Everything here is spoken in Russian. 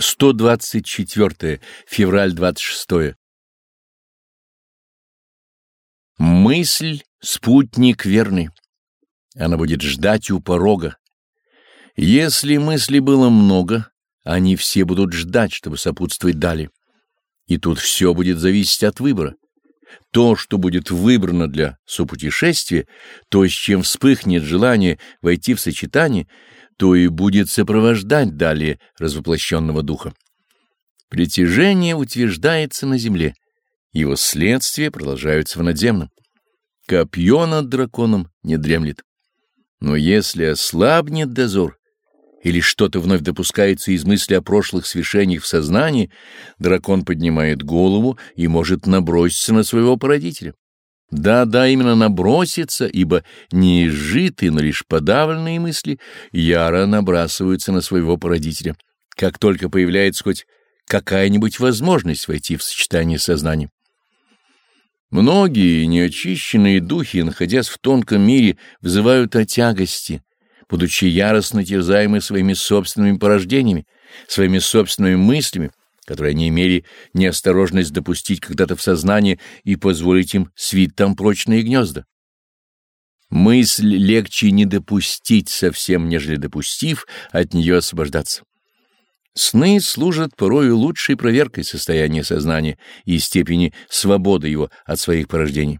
124 февраль 26 Мысль — спутник верный. Она будет ждать у порога. Если мыслей было много, они все будут ждать, чтобы сопутствовать далее. И тут все будет зависеть от выбора. То, что будет выбрано для сопутешествия, то, с чем вспыхнет желание войти в сочетание — то и будет сопровождать далее развоплощенного духа. Притяжение утверждается на земле, его следствия продолжаются в надземном. Копье над драконом не дремлет. Но если ослабнет дозор, или что-то вновь допускается из мысли о прошлых свершениях в сознании, дракон поднимает голову и может наброситься на своего породителя. Да-да, именно наброситься, ибо не изжитые, но лишь подавленные мысли яро набрасываются на своего породителя, как только появляется хоть какая-нибудь возможность войти в сочетание сознания. Многие неочищенные духи, находясь в тонком мире, взывают о тягости, будучи яростно терзаемы своими собственными порождениями, своими собственными мыслями, которые они имели неосторожность допустить когда-то в сознание и позволить им свить там прочные гнезда. Мысль легче не допустить совсем, нежели допустив, от нее освобождаться. Сны служат порою лучшей проверкой состояния сознания и степени свободы его от своих порождений.